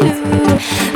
do